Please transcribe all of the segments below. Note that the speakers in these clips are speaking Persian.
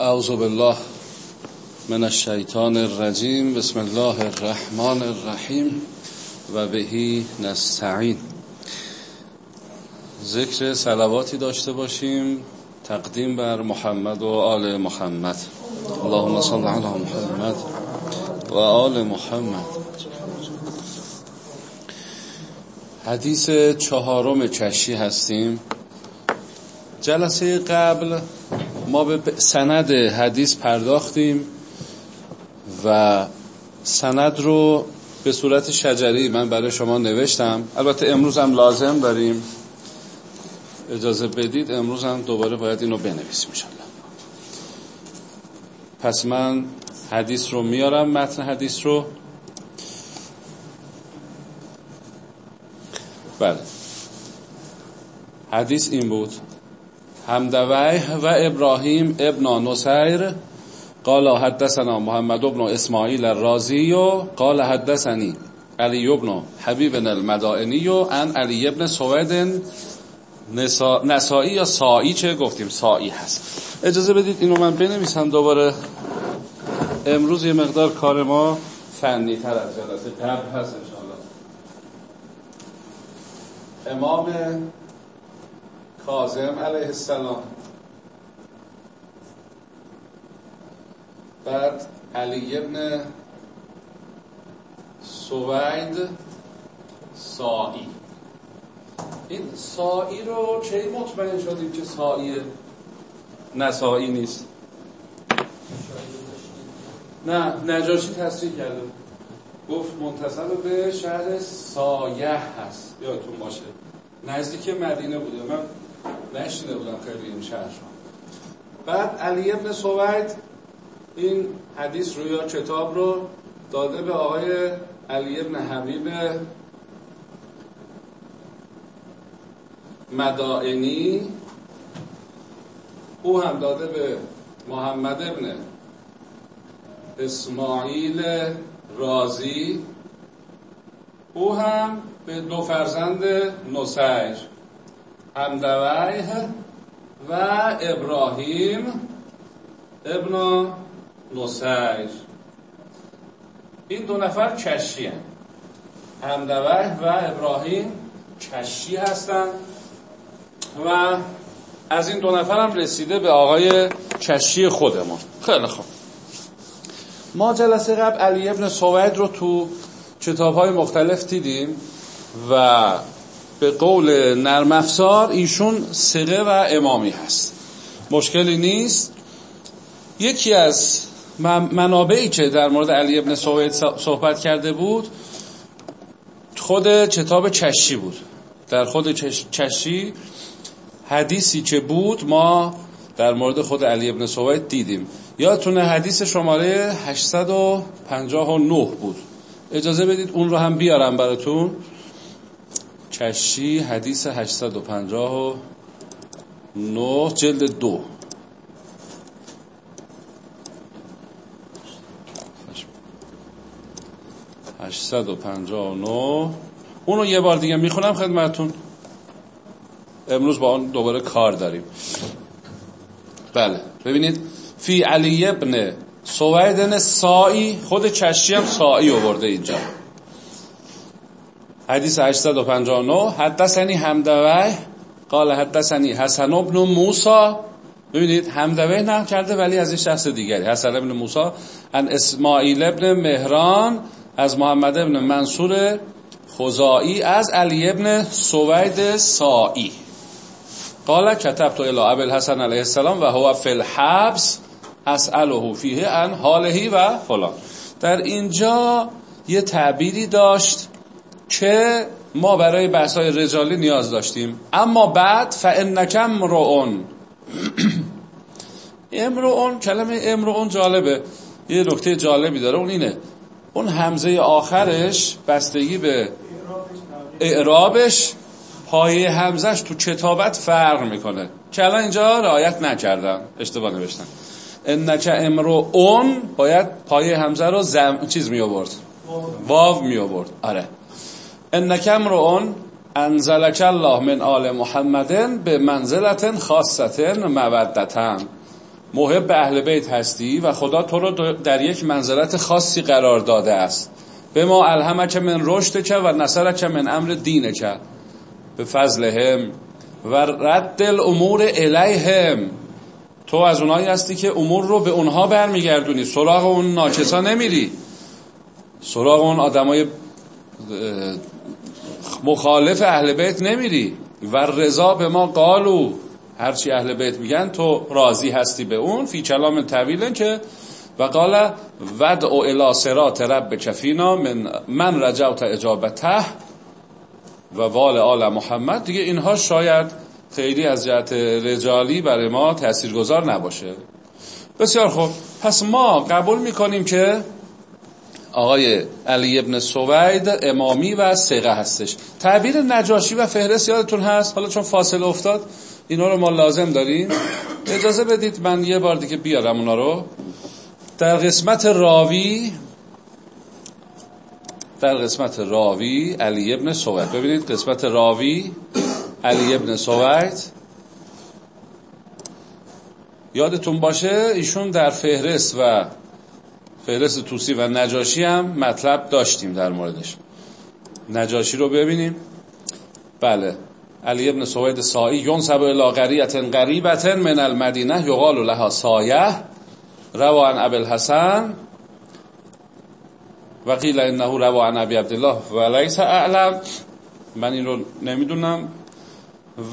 اعوذ بالله من الشیطان الرجیم بسم الله الرحمن الرحیم و بهی نستعین. ذکر سلواتی داشته باشیم تقدیم بر محمد و آل محمد. اللهم صل علی محمد و آل محمد. حدیث چهارم چشی هستیم. جلسه قبل ما به سند حدیث پرداختیم و سند رو به صورت شجری من برای شما نوشتم. البته امروز هم لازم داریم. اجازه بدید امروز هم دوباره باید اینو بنویسیم انشالله پس من حدیث رو میارم متن حدیث رو. بله. حدیث این بود. همدویه و ابراهیم ابن نصیر قال حدثنا محمد ابن اسماعیل الرازی قال حدثنی علی ابن حبیب المدائنی و ان علی ابن سوید نسائی یا سائی چه گفتیم؟ سائی هست. اجازه بدید اینو من بنویسم دوباره. امروز یه مقدار کار ما فنی تر از جلسه قبل هست انشاءالله. امام کاظم علیه السلام. بعد علی ابن سوید سائی. این سائی رو چه مطمئن شدیم که سائی؟ نسائی نیست. نه نجاشی تصریح کرده. گفت منتصب به شهر سایه هست. یادتون باشه. نزدیک مدینه بوده. من نشنیده بودم خیلی این شهر بعد علی ابن سوید این حدیث رو یا کتاب رو داده به آقای علی ابن حبیب مدائنی. او هم داده به محمد ابن اسماعیل رازی. او هم به دو فرزند نسیر. همدویه و ابراهیم ابن نسیر این دو نفر کشی هم همدویه و ابراهیم کشی هستند و از این دو نفر هم رسیده به آقای کشی خودمون. خیلی خوب. ما جلسه قبل علی ابن سوید رو تو کتاب های مختلف دیدیم و به قول نرم افزار ایشون سقه و امامی هست. مشکلی نیست. یکی از منابعی که در مورد علی ابن سوید صحبت کرده بود خود کتاب چشی بود. در خود چشی حدیثی که بود ما در مورد خود علی ابن سوید دیدیم. یادتونه حدیث شماره 859 بود. اجازه بدید اون رو هم بیارم براتون. کشی حدیث 859 جلد دو. هشتصد و اونو یه بار دیگه می‌خونم خدمتون امروز با اون دوباره کار داریم. بله ببینید. فی علی ابن سویدن سائی خود چشی هم سائی آورده اینجا. حدیث 859 حدثنی همدوی قال حدثنی حسن ابن موسا ببینید همدوی نام کرده ولی از این شخص دیگری. حسن ابن موسا ان اسماعیل ابن مهران از محمد ابن منصور خزائی از علی ابن سوید سائی. قال كتبت الى ابي الحسن علیه السلام و هو فی الحبس اساله فیه عن حاله و فلان. در اینجا یه تعبیری داشت که ما برای بحث‌های رجالی نیاز داشتیم. اما بعد فانک امرؤن امرؤن کلمه امرؤن جالبه. یه نکته جالبی داره اون اینه. اون همزه آخرش بستگی به اعرابش پایه همزش تو کتابت فرق می‌کنه. که الان اینجا رعایت نکردم. اشتباه نوشتم. انک امرو اون باید پایه همزه رو زم... چیز می آورد واو می آورد آره. انک امرو اون انزلک الله من آل محمدن به منزلت خاصتن مودتن. محب اهل بیت هستی و خدا تو رو در یک منزلت خاصی قرار داده است. به ما الهمک من رشد و نصرک من امر دین چه. به فضلهم و رد الامور الیهم. تو از اونایی هستی که امور رو به اونها برمیگردونی. سراغ اون ناچسا نمیری. سراغ اون آدمای مخالف اهل بیت نمیری. و رضا به ما قالو هرچی اهل بیت میگن تو راضی هستی به اون فی کلام طویل که و قال ودع الى صراط رب کفینا من من رجوت اجابته و وال آل محمد. دیگه اینها شاید خیلی از جهت رجالی برای ما تاثیرگذار نباشه. بسیار خوب. پس ما قبول می‌کنیم که آقای علی ابن سوید امامی و سقه هستش. تعبیر نجاشی و فهرست یادتون هست؟ حالا چون فاصله افتاد اینا رو ما لازم داریم. اجازه بدید من یه بار دیگه بیارم اونا رو. در قسمت راوی در قسمت راوی علی ابن سوید. ببینید قسمت راوی علی ابن سوید. یادتون باشه ایشون در فهرست و فهرست توسی و نجاشی هم مطلب داشتیم در موردش. نجاشی رو ببینیم. بله. علی ابن سوید سایی ینسب الى قریت قریبت من المدینه یقال لها سایه. روان ابل حسن و قیل انه روان ابی عبدالله و لیس اعلم. من این رو نمی‌دونم.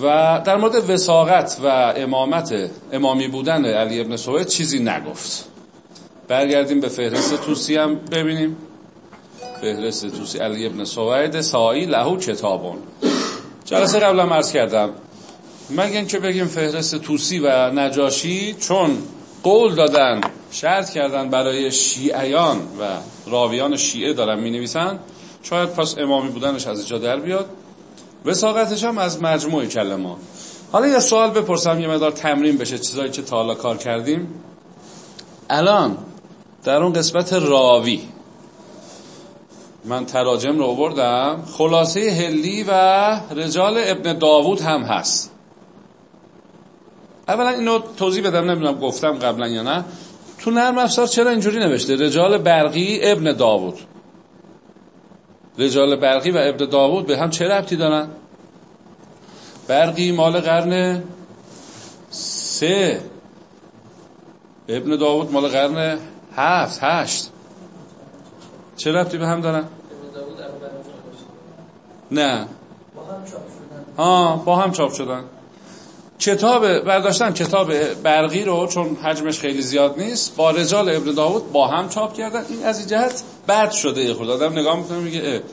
و در مورد وساقت و امامت امامی بودن علی ابن سوید چیزی نگفت. برگردیم به فهرست توسی هم ببینیم. فهرست توسی علی ابن سوید سایی لهو کتابون. جلسه قبلا عرض کردم. مگه که بگیم فهرست توسی و نجاشی چون قول دادن شرط کردن برای شیعیان و راویان شیعه دارن می نویسن شاید پس امامی بودنش از اینجا در بیاد. وساقتش هم از مجموع کلمات حالا یه سوال بپرسم یه مدار تمرین بشه چیزایی که تا حالا کار کردیم. الان در اون قسمت راوی. من تراجم رو بردم خلاصه هلی و رجال ابن داوود هم هست. اولا اینو توضیح بدم نمی‌دونم گفتم قبلا یا نه. تو نرم افزار چرا اینجوری نوشته؟ رجال برقی ابن داوود. رجال برقی و ابن داوود به هم چه ربطی دارن؟ برقی مال قرن سه. ابن داوود مال قرن هفت هشت. چه ربطی به هم دارن؟ نه. ها با هم چاپ شدن. کتاب برداشتن کتاب برقی رو چون حجمش خیلی زیاد نیست با رجال ابن داود با هم چاپ کردن. این از این جهت بد شده خود آدم نگاه می‌کنه میگه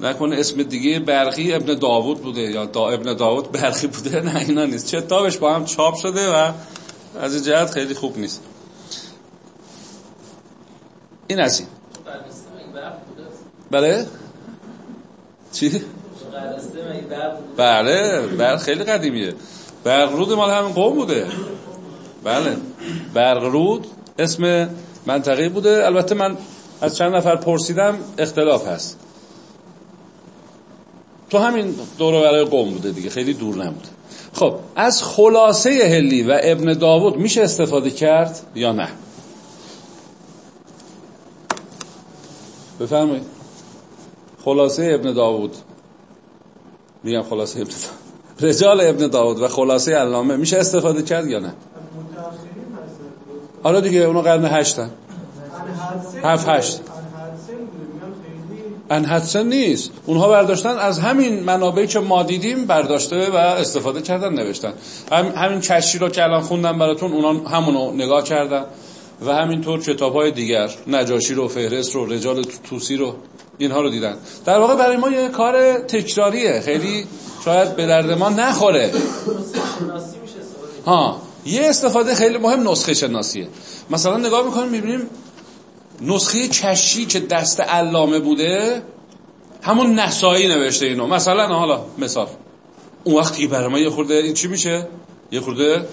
نکنه اسم دیگه برقی ابن داوود بوده یا دا ابن داوود برقی بوده. نه اینا نیست. کتابش با هم چاپ شده و از این جهت خیلی خوب نیست. این از این. بله؟ چی؟ بله بله خیلی قدیمیه. برقرود مال همین قوم بوده. بله. برقرود اسم منطقه بوده. البته من از چند نفر پرسیدم اختلاف هست. تو همین دور برای قوم بوده دیگه خیلی دور نبوده. خب از خلاصه هلی و ابن داوود میشه استفاده کرد یا نه؟ بفرمایید. خلاصه ابن داوود میگم خلاصه ابن داوود رجال ابن داود و خلاصه علامه. میشه استفاده کرد یا نه؟ حالا دیگه اونو قرن هشتن. هفت هشت. انحدسن نیست. اونها برداشتن از همین منابعی که ما دیدیم برداشته و استفاده کردن نوشتن. هم همین کشی رو که الان خوندم براتون اونا همونو نگاه کردن. و همینطور کتاب های دیگر نجاشی رو فهرست رو رجال توسی رو اینها رو دیدن. در واقع برای ما یه کار تکراریه. خیلی شاید به درد ما نخوره. ها یه استفاده خیلی مهم نسخه شناسیه. مثلا نگاه می‌کنیم می‌بینیم نسخه کشی که دست علامه بوده همون نسایی نوشته اینو. مثلا حالا مثال. اون وقتی برای ما یه خورده این چی میشه؟ یه خورده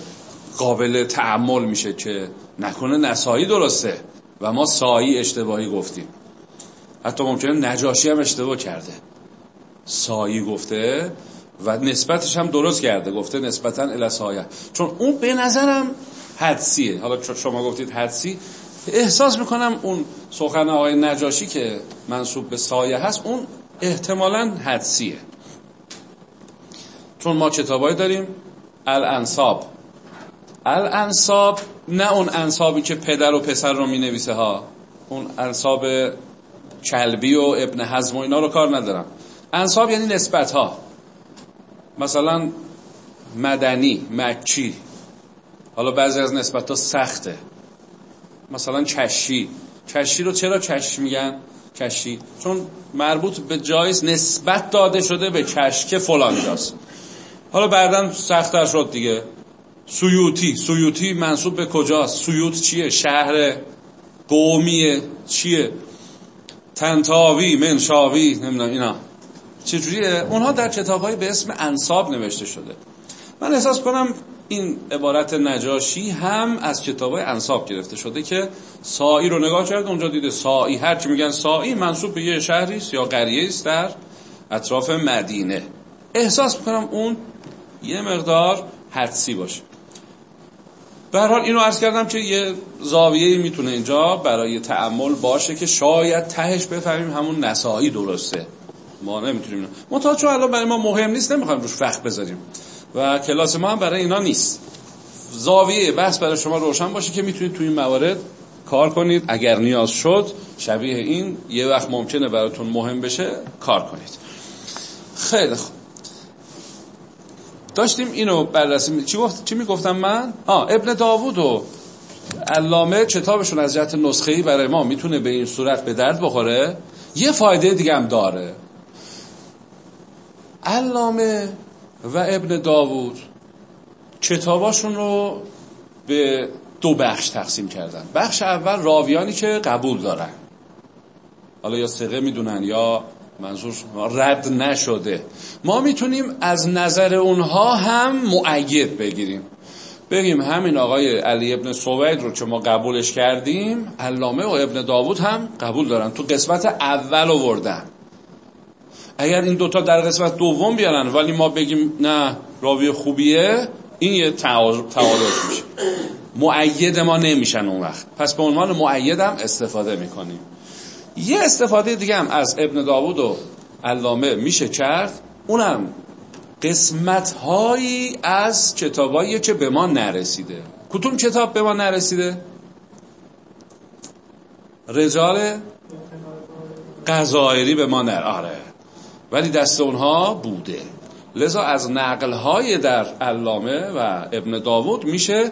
قابل تعمل میشه که نکنه نسایی درسته و ما سایی اشتباهی گفتیم. حتی ممکنه نجاشی هم اشتباه کرده. سایی گفته و نسبتش هم درست کرده. گفته نسبتا الاسایه چون اون به نظرم حدسیه. حالا شما گفتید حدسی احساس می‌کنم اون سخن آقای نجاشی که منصوب به سایه هست اون احتمالا حدسیه. چون ما کتابایی داریم الانصاب. الانصاب نه اون انصابی که پدر و پسر رو می نویسه ها. اون انصاب کلبی و ابن حزم و اینا رو کار ندارم. انصاب یعنی نسبت ها مثلا مدنی مکی. حالا بعضی از نسبت ها سخته. مثلا کشی. کشی رو چرا کش میگن؟ کشی. چون مربوط به جایز نسبت داده شده به کشک فلان جاست. حالا بعدا سختتر شد دیگه. سیوتی. سیوتی منصوب به کجاست؟ سیوت چیه؟ شهر قومیه چیه؟ تنتاوی منشاوی نمی‌دونم اینا. چجوریه؟ اونها در کتاب به اسم انصاب نوشته شده. من احساس کنم این عبارت نجاشی هم از کتاب انصاب گرفته شده که سایی رو نگاه کرد اونجا دیده سایی هر چی میگن سایی منصوب به یه شهری است یا قریه است در اطراف مدینه. احساس می‌کنم اون یه مقدار حدسی باشه. به حال اینو عرض کردم که یه زاویه می‌تونه اینجا برای تعمل باشه که شاید تهش بفهمیم همون نسایی درسته. ما نمی‌تونیم منتها چون الان برای ما مهم نیست نمی‌خوایم روش وقت بذاریم. و کلاس ما هم برای اینا نیست. زاویه بحث برای شما روشن باشه که می‌تونید توی این موارد کار کنید. اگر نیاز شد شبیه این یه وقت ممکنه براتون مهم بشه کار کنید. خیلی خوب. داشتیم اینو بررسی چی گفت چی می‌گفتم من؟ آ ابن داوود و علامه کتابشون از جهت نسخه‌ای برای ما می‌تونه به این صورت به درد بخوره؟ یه فایده دیگه هم داره. علامه و ابن داوود کتاباشون رو به دو بخش تقسیم کردن. بخش اول راویانی که قبول دارن. حالا یا سقه می‌دونن یا منظور رد نشده. ما می‌تونیم از نظر اونها هم معید بگیریم. بگیم همین آقای علی ابن سوید رو که ما قبولش کردیم علامه و ابن داوود هم قبول دارن. تو قسمت اول آوردن. اگر این دوتا در قسمت دوم بیارن ولی ما بگیم نه راوی خوبیه این یه تعارض میشه. معید ما نمیشن اون وقت. پس به عنوان معید هم استفاده می‌کنیم. یه استفاده دیگه هم از ابن داوود و علامه میشه کرد. اونم قسمت هایی از کتابایی که به ما نرسیده. کدوم کتاب به ما نرسیده؟ رجال قضایری به ما نر آره. ولی دست اونها بوده. لذا از نقل های در علامه و ابن داوود میشه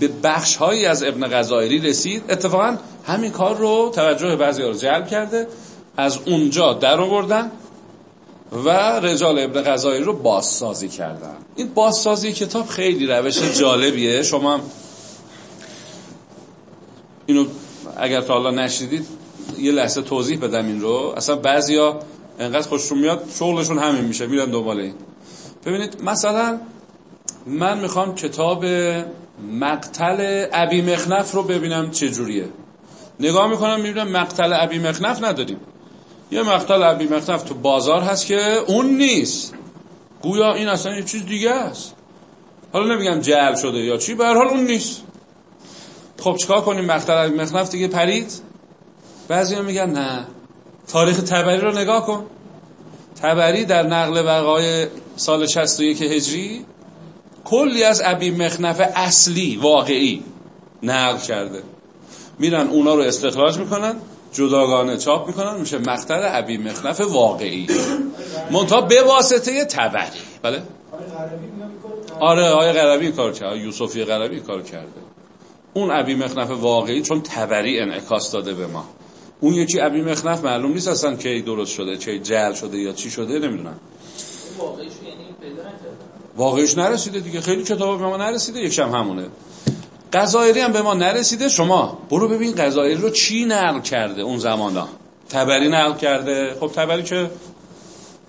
به بخش هایی از ابن غزایری رسید. اتفاقا همین کار رو توجه بعضی رو جلب کرده از اونجا در آوردن و رجال ابن غزایری رو بازسازی کردن. این بازسازی کتاب خیلی روش جالبیه. شما اینو اگر تا حالا نشدید یه لحظه توضیح بدم این رو. اصلا بعضیا انقدر خوششون میاد شغلشون همین میشه میرن دنبال این. ببینید مثلا من می‌خوام کتاب مقتل ابی مخنف رو ببینم چه جوریه. نگاه می‌کنم می‌بینم مقتل ابی مخنف نداریم. یه مقتل ابی مخنف تو بازار هست که اون نیست. گویا این اصلا یه چیز دیگه است. حالا نمیگم جعل شده یا چی به حال اون نیست. خب چیکار کنیم؟ مقتل ابی مخنف دیگه پرید؟ بعضی میگن نه. تاریخ تبری رو نگاه کن. تبری در نقل وقای سال 61 هجری کلی از ابی مخنف اصلی واقعی نقل کرده. میرن اونا رو استخراج می‌کنن جداگانه چاپ می‌کنن میشه مقتل ابی مخنف واقعی. منتها به واسطه تبری بله؟ آره آقای غربی کار کرده یوسفی غربی کار کرده. اون ابی مخنف واقعی چون تبری انعکاس داده به ما. اون یکی ابی مخنف معلوم نیست اصلا کی درست شده کی جل شده یا چی شده نمی‌دونم. واقعیش نرسیده دیگه خیلی کتاب به ما نرسیده یکشم همونه. قضایری هم به ما نرسیده. شما برو ببین قضایری رو چی نقل کرده اون زمان ها تبری نقل کرده. خب تبری که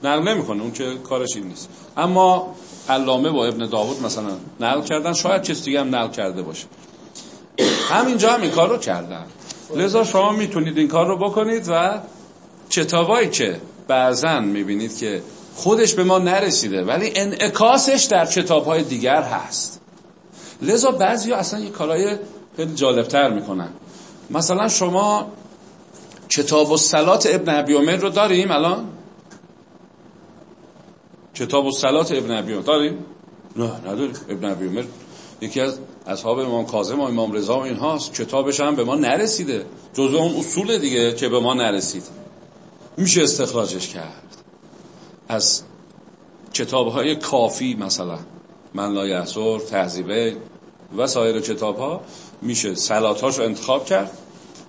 نقل نمی‌کنه اون که کارش این نیست. اما علامه و ابن داوود مثلا نقل کردن شاید چیز دیگه هم نقل کرده باشه. همینجا هم این کار رو کردن. لذا شما می‌تونید این کار رو بکنید و کتابایی که بعضا می‌بینید که خودش به ما نرسیده ولی انعکاسش در کتاب های دیگر هست. لذا بعضی اصلا یه کارهای خیلی جالبتر می‌کنن. مثلا شما کتاب و سلات ابن ابی عمر رو داریم الان؟ کتاب و سلات ابن ابی عمر داریم؟ نه نداریم. ابن ابی عمر یکی از اصحاب امام کاظم و امام رضا و اینهاست. کتابش هم به ما نرسیده. جزء اون اصول دیگه که به ما نرسید. میشه استخراجش کرد. از کتاب های کافی مثلا. من لا یحصر تهذیبه و سایر کتاب ها میشه سلات رو انتخاب کرد.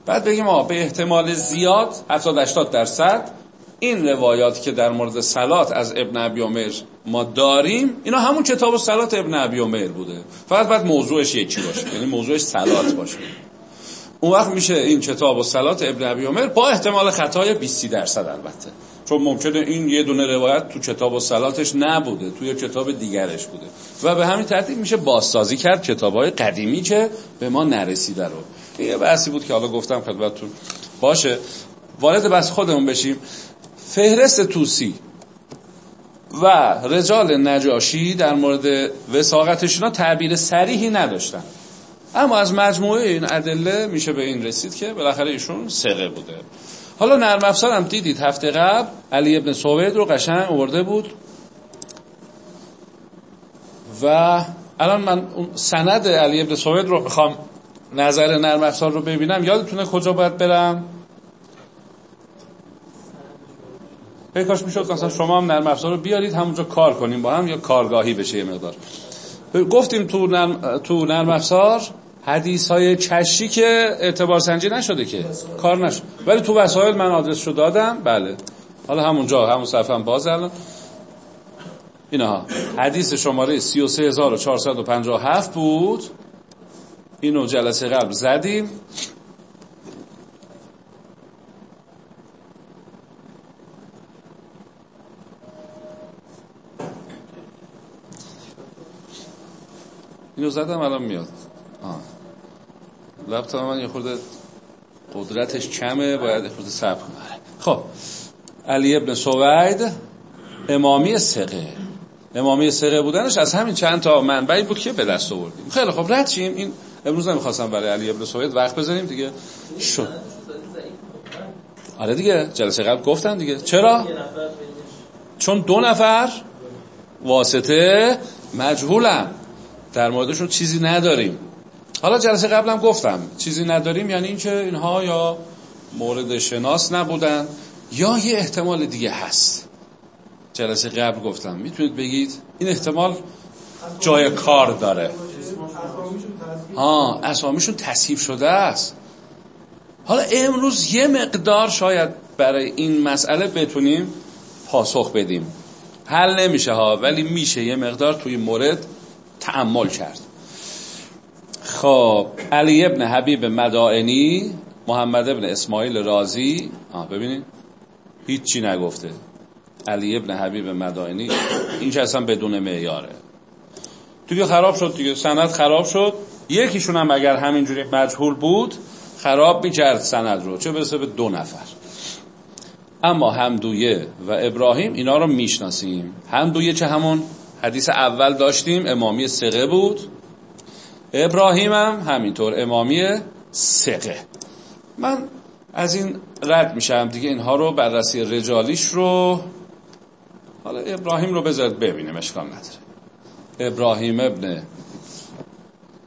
بعد بگیم آه به احتمال زیاد 70 80 درصد این روایات که در مورد سلات از ابن ابی عمر ما داریم اینا همون کتاب و سلات ابن ابی عمر بوده. فقط بعد موضوعش یکی باشه یعنی موضوعش سلات باشه. اون وقت میشه این کتاب و سلات ابن ابی عمر با احتمال خطای 20 درصد البته. چون ممکنه این یه دونه روایت تو کتاب و سلاتش نبوده توی کتاب دیگرش بوده. و به همین ترتیب میشه بازسازی کرد کتاب های قدیمی که به ما نرسیده رو. یه بحثی بود که حالا گفتم خدمتتون باشه. وارد بس خودمون بشیم. فهرست توسی و رجال نجاشی در مورد وساقتشون تعبیر سریحی نداشتن. اما از مجموعه این ادله میشه به این رسید که بالاخره ایشون سقه بوده. حالا نرم افزار هم دیدید. هفته قبل علی ابن سوید رو قشنگ آورده بود. و الان من سند علی ابن سوید رو می‌خوام نظر نرم افزار رو ببینم. یادتونه کجا باید برم؟ کاش می‌شد مثلا شما هم نرم افزار رو بیارید همونجا کار کنیم با هم یا کارگاهی بشه یه مقدار. گفتیم تو نرم, تو نرم افزار حدیث های چشی که اعتبار سنجی نشده که کار نشد. ولی تو وسایل من آدرس رو دادم. بله. حالا همونجا همون صفحه هم باز الان. اینها حدیث شماره 33457 بود. اینو جلسه قبل زدیم. اینو زدم الان میاد. لپتاپ من یه خورده قدرتش کمه باید خورده صبر کنه. خب علی ابن سوید امامی سقه امامی سقه بودنش از همین چند تا منبعی بود که به دست آوردیم. خیلی خب رد این امروز نمی‌خواستم برای علی ابن سوید وقت بذاریم دیگه شد. آره دیگه جلسه قبل گفتن دیگه. چرا؟ چون دو نفر واسطه مجهولم در موردشون چیزی نداریم. حالا جلسه قبلم گفتم چیزی نداریم یعنی اینکه اینها یا مورد شناس نبودن یا یه احتمال دیگه هست. جلسه قبل گفتم. می‌تونید بگید؟ این احتمال جای کار داره. ها اسامیشون تصحیف شده است. حالا امروز یه مقدار شاید برای این مسئله بتونیم پاسخ بدیم. حل نمیشه ها ولی میشه یه مقدار توی مورد تعمل کرد. خب علی ابن حبیب مدائنی محمد ابن اسماعیل رازی. آه ببینید هیچی نگفته. علی ابن حبیب مدائنی این که اصلا بدون معیاره. دیگه خراب شد دیگه سند خراب شد. یکیشون هم اگر همینجوری مجهول بود خراب می‌کرد سند رو. چه برسه به دو نفر. اما همدویه و ابراهیم اینا رو می‌شناسیم. همدویه چه همون؟ حدیث اول داشتیم امامی سقه بود. ابراهیم هم همینطور امامی سقه. من از این رد میشم دیگه اینها رو بررسی رجالیش رو. حالا ابراهیم رو بذارد ببینیم اشکال نداره. ابراهیم ابن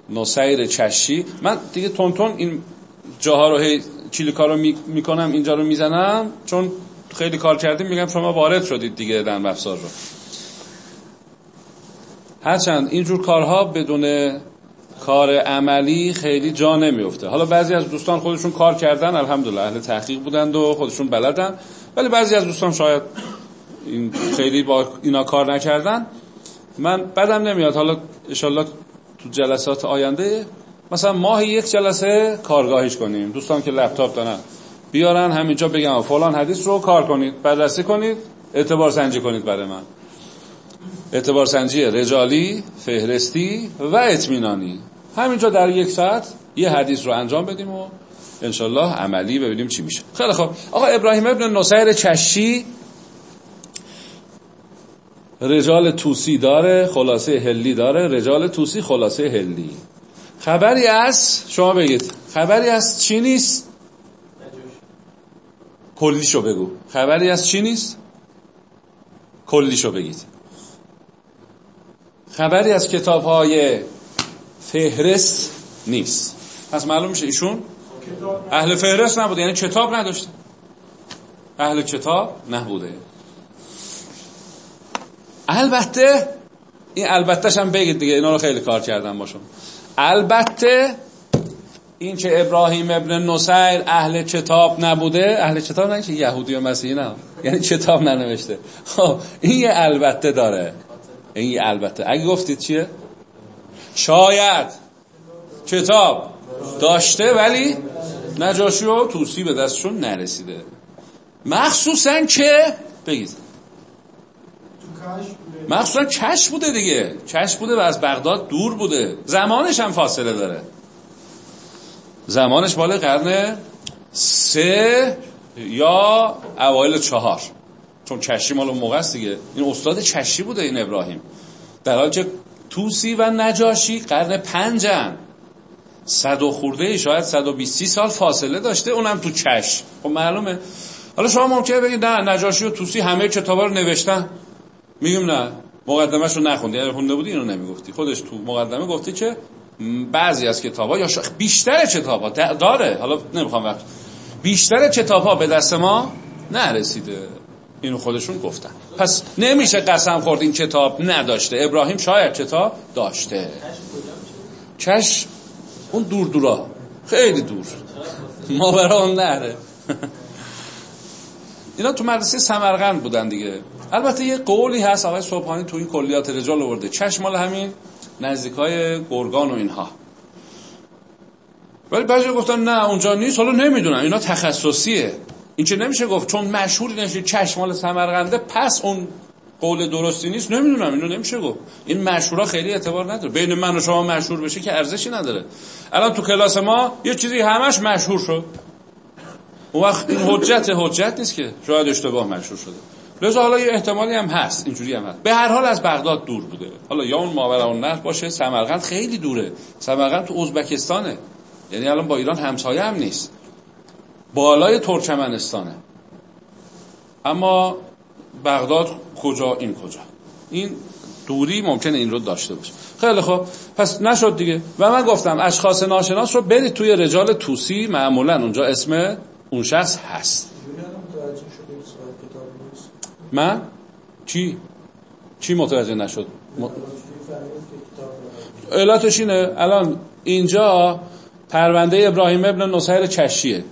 نصیر چشی. من دیگه تون این جاها رو هی چیلی کار رو می‌کنم اینجا رو می‌زنم. چون خیلی کار کردیم میگم شما وارد شدید دیگه در مفسار رو. هرچند اینجور کارها بدون کار عملی خیلی جا نمیفته حالا بعضی از دوستان خودشون کار کردن الحمدلله اهل تحقیق بودند و خودشون بلدن. ولی بعضی از دوستان شاید این خیلی با اینا کار نکردن. من بدم نمیاد. حالا انشالله تو جلسات آینده مثلا ماه یک جلسه کارگاهیش کنیم. دوستان که لپتاپ دارن بیارن همینجا بگم فلان حدیث رو کار کنید بررسی کنید اعتبار سنجی کنید برای من. اعتبار سنجی رجالی فهرستی و اطمینانی. همینجا در یک ساعت یه حدیث رو انجام بدیم و انشالله عملی ببینیم چی میشه. خیلی خب آقا ابراهیم ابن نصیر چشی رجال توسی داره خلاصه هلی داره. رجال توسی خلاصه هلی. خبری از شما بگید. خبری از چی نیست؟ کلیشو بگو. خبری از چی نیست؟ کلیشو بگید. خبری از کتاب های فهرست نیست. پس معلوم میشه ایشون اهل فهرست نبوده یعنی کتاب نداشته. اهل کتاب نبوده. البته این البتهش هم بگید دیگه اینا رو خیلی کار کردم باشم البته این که ابراهیم ابن نصیر اهل کتاب نبوده اهل کتاب نه که یهودی و مسیحی نه یعنی کتاب ننوشته. خب این یه البته داره. این یه البته. اگه گفتید چیه؟ شاید کتاب داشته ولی نجاشی و توسی به دستشون نرسیده. مخصوصا که بگید. مخصوصا کش بوده دیگه. کش بوده و از بغداد دور بوده. زمانش هم فاصله داره. زمانش بالا قرن سه یا اوایل چهار. چون چشی مال اون موقع است دیگه. این استاد چشی بوده این ابراهیم. در حال که توسی و نجاشی قرن پنجن صد و خورده شاید صد و بیستی سال فاصله داشته اونم تو چش. خب معلومه. حالا شما ممکنه بگید نه نجاشی و توسی همه کتابا رو نوشتن. میگم نه. مقدمش رو نخوندی. اگر خونده بودی اینو نمی‌گفتی. خودش تو مقدمه گفتی که بعضی از کتابا یا بیشتر کتابا. داره. حالا نمی‌خوام وقت. بیشتر کتابا به دست ما نرسیده. اینو خودشون گفتن. پس نمیشه قسم خورد این کتاب نداشته. ابراهیم شاید کتاب داشته. چش؟ اون دور دورا. خیلی دور. ما برا اون نره. اینا تو مدرسه سمرقند بودن دیگه. البته یه قولی هست آقای صبحانی تو این کلیات رجال آورده. چشم مال همین نزدیکای گرگان و اینها. ولی بعضی گفتن نه اونجا نیست. حالا نمی‌دونم. اینا تخصصیه. این چه نمیشه گفت چون مشهوری نشه چشم مال سمرقنده پس اون قول درستی نیست. نمی‌دونم اینو نمیشه گفت. این مشهورا خیلی اعتبار نداره. بین من و شما مشهور بشه که ارزشی نداره. الان تو کلاس ما یه چیزی همش مشهور شد. اون وقت این حجت حجت نیست که شاید اشتباه مشهور شده. لذا حالا یه احتمالی هم هست اینجوری هم هست. به هر حال از بغداد دور بوده. حالا یا اون ماورا اون نهر باشه سمرقند خیلی دوره. سمرقند تو ازبکستانه. یعنی الان با ایران همسایه هم نیست. بالای ترکمنستانه. اما بغداد کجا این کجا؟ این دوری ممکنه این رو داشته باشه. خیلی خب پس نشد دیگه. و من گفتم اشخاص ناشناس رو برید توی رجال توسی معمولا اونجا اسم اون شخص هست. من؟ چی؟ چی متوجه نشد. علتش اینه. الان اینجا پرونده ابراهیم ابن نصیر چشیه.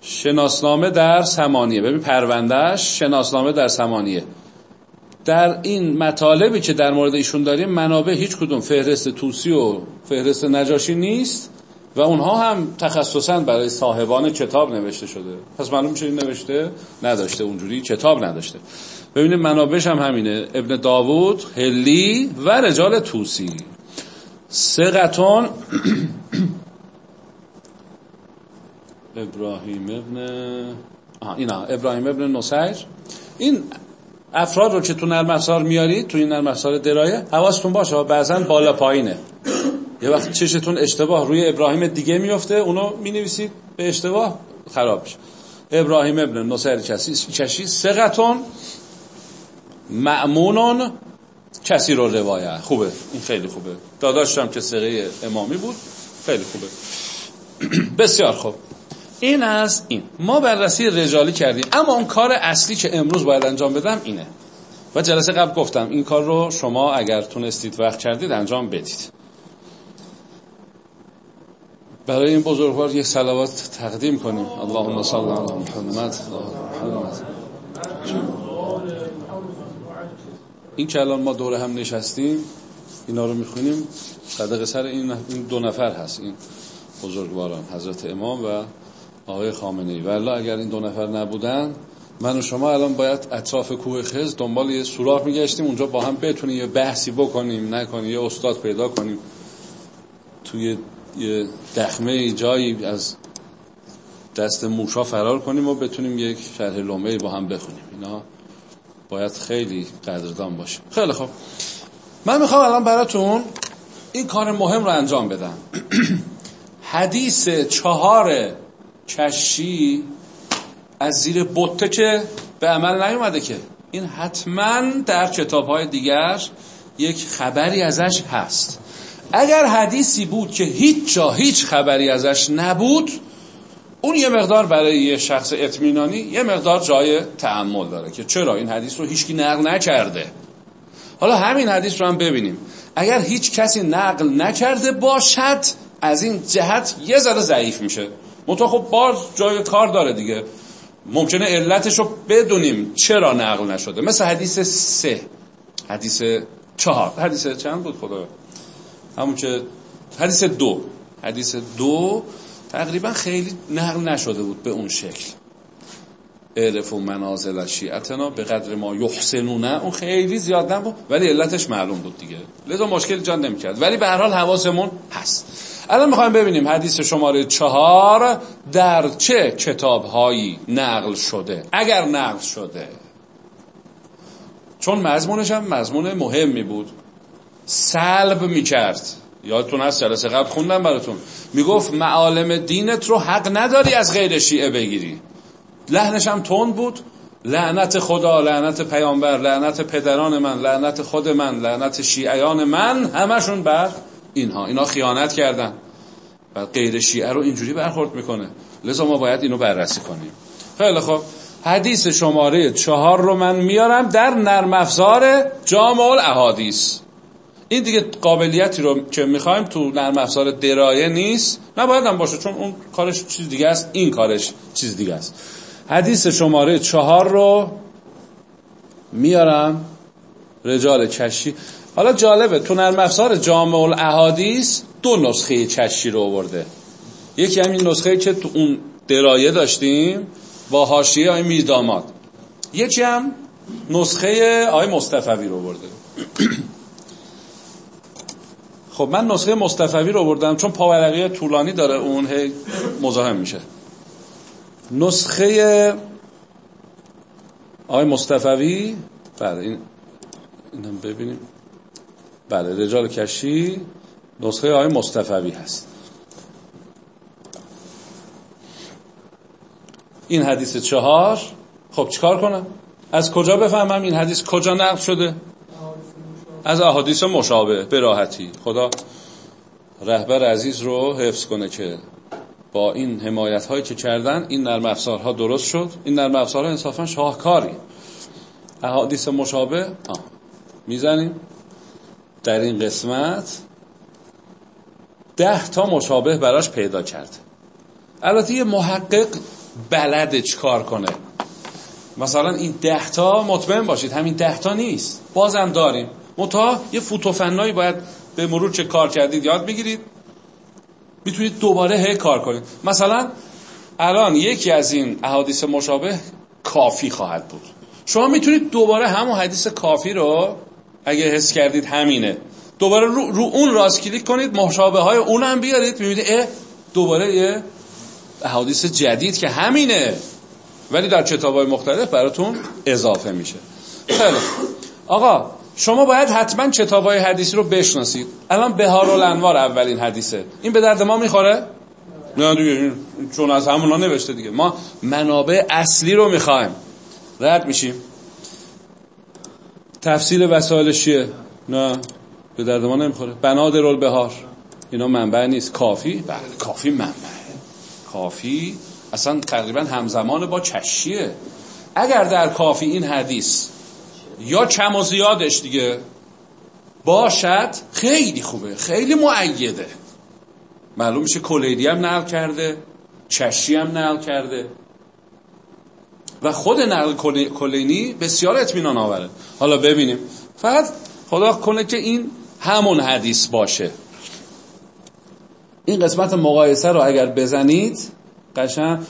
شناسنامه در سمانیه. ببین پروندهش شناسنامه در سمانیه. در این مطالبی که در مورد ایشون داریم منابع هیچ کدوم فهرست توسی و فهرست نجاشی نیست و اونها هم تخصصا برای صاحبان کتاب نوشته شده. پس معلوم این نوشته نداشته اونجوری کتاب نداشته. ببینید منابعش هم همینه. ابن داوود هلی و رجال توسی. سقتون ابراهیم ابن اینا ابراهیم ابن نصیر. این افراد رو که تو نرم افزار میارید تو این نرم افزار درایه حواستون باشه بعضا بالا پایینه. یه وقت چشتون اشتباه روی ابراهیم دیگه میفته اونو می‌نویسید به اشتباه خراب میشه. ابراهیم ابن نصیر چشی سقتون مأمونون کسی رو روایه. خوبه این خیلی خوبه. داداشم که سقه امامی بود خیلی خوبه. بسیار خوب. این از این. ما بررسی رجالی کردیم. اما اون کار اصلی که امروز باید انجام بدم اینه. و جلسه قبل گفتم این کار رو شما اگر تونستید وقت کردید انجام بدید. برای این بزرگوار یک سلوات تقدیم کنیم. اللهم صل علی محمد. این که الان ما دور هم نشستیم اینا رو می‌خونیم. صدق سر این دو نفر هست. این بزرگواران حضرت امام و آقای خامنه ای والله اگر این دو نفر نبودن من و شما الان باید اطراف کوه خز دنبال یه سوراخ میگشتیم اونجا با هم بتونیم یه بحثی بکنیم نکنیم یه استاد پیدا کنیم. توی یه دخمه جایی از دست موشا فرار کنیم و بتونیم یک شرح لومه با هم بخونیم. اینا باید خیلی قدردان باشه. خیلی خوب. من می‌خوام الان براتون این کار مهم رو انجام بدم. حدیث چهار کشی از زیر بطه که به عمل نیومده که. این حتما در کتاب های دیگر یک خبری ازش هست. اگر حدیثی بود که هیچ جا هیچ خبری ازش نبود اون یه مقدار برای یه شخص اطمینانی یه مقدار جای تعمل داره که چرا این حدیث رو هیچکی نقل نکرده. حالا همین حدیث رو هم ببینیم. اگر هیچ کسی نقل نکرده باشد از این جهت یه ذره ضعیف میشه. منتها خب باز جای کار داره دیگه. ممکنه علتش رو بدونیم چرا نقل نشده. مثل حدیث سه. حدیث چهار. حدیث چند بود خدا؟ همون که حدیث دو. حدیث دو تقریبا خیلی نقل نشده بود به اون شکل. اعرف و منازل شیعتنا به قدر ما یحسنونه اون خیلی زیاد نبود ولی علتش معلوم بود دیگه. لذا مشکل جان نمی‌کرد. ولی به هر حال حواسمون هست. الان می‌خوایم ببینیم حدیث شماره چهار در چه کتاب هایی نقل شده. اگر نقل شده. چون مضمونش هم مضمون مهمی بود. سلب می‌کرد. یادتون هست جلسه قبل خوندم براتون. می‌گفت معالم دینت رو حق نداری از غیر شیعه بگیری. لحنش هم تند بود. لعنت خدا لعنت پیامبر لعنت پدران من لعنت خود من لعنت شیعیان من همشون بر اینها. اینا خیانت کردن. و غیر شیعه رو اینجوری برخورد می‌کنه. لذا ما باید اینو بررسی کنیم. خیلی خب حدیث شماره چهار رو من میارم در نرم افزار جامع الاحادیث. این دیگه قابلیتی رو که می‌خوایم تو نرم افزار درایه نیست. نباید هم باشه چون اون کارش چیز دیگه است این کارش چیز دیگه است. حدیث شماره چهار رو میارم. رجال چشی حالا جالبه تو نرم افزار جامع الاحادیث دو نسخه چشی رو آورده. یکی همین نسخه که تو اون درایه داشتیم با حاشیه آی میرداماد. یکی هم نسخه آی مصطفوی رو آورده. خب من نسخه مصطفوی رو آوردم چون پاورقی طولانی داره اون هی مزاحم میشه. نسخه آقای مصطفوی بله این اینم ببینیم. بله رجال کشی نسخه آقای مصطفوی هست. این حدیث چهار. خب چیکار کنم؟ از کجا بفهمم این حدیث کجا نقل شده؟ از احادیث مشابه به راحتی. خدا رهبر عزیز رو حفظ کنه که با این حمایت هایی که کردن این نرم افزارها درست شد. این نرم افزارها انصافا شاهکاری. احادیث مشابه می‌زنیم. در این قسمت ده تا مشابه براش پیدا کرد البته یه محقق بلده چکار کنه؟ مثلا این ده تا مطمئن باشید. همین ده تا نیست. بازم داریم. متا یه فوتوفنایی باید به مرور چه کار کردید یاد بگیرید. می‌تونید دوباره هی کار کنید. مثلا الان یکی از این احادیث مشابه کافی خواهد بود. شما می‌تونید دوباره همون حدیث کافی رو اگه حس کردید همینه دوباره رو, رو اون راست کلیک کنید مشابه های اون بیارید می‌بینید اه دوباره یه احادیث جدید که همینه. ولی در کتاب های مختلف براتون اضافه میشه. خیلی. آقا شما باید حتما کتاب های حدیثی رو بشناسید. الان بهار الانوار اولین حدیثه. این به درد ما می‌خوره؟ نه دیگه چون از همونا نوشته دیگه. ما منابع اصلی رو می‌خوایم. رد میشیم. تفسیر وسایل چیه؟ نه به درد ما نمی‌خوره. بنادر البهار اینا منبع نیست. کافی؟ بله کافی منبع. کافی. اصلا تقریبا همزمان با چشیه. اگر در کافی این حدیث یا کم و زیادش دیگه. باشد خیلی خوبه خیلی معیده معلوم میشه کلیدی هم نقل کرده چشی هم نقل کرده. و خود نقل کلینی بسیار اطمینان آوره. حالا ببینیم. فقط خدا کنه که این همون حدیث باشه. این قسمت مقایسه رو اگر بزنید قشن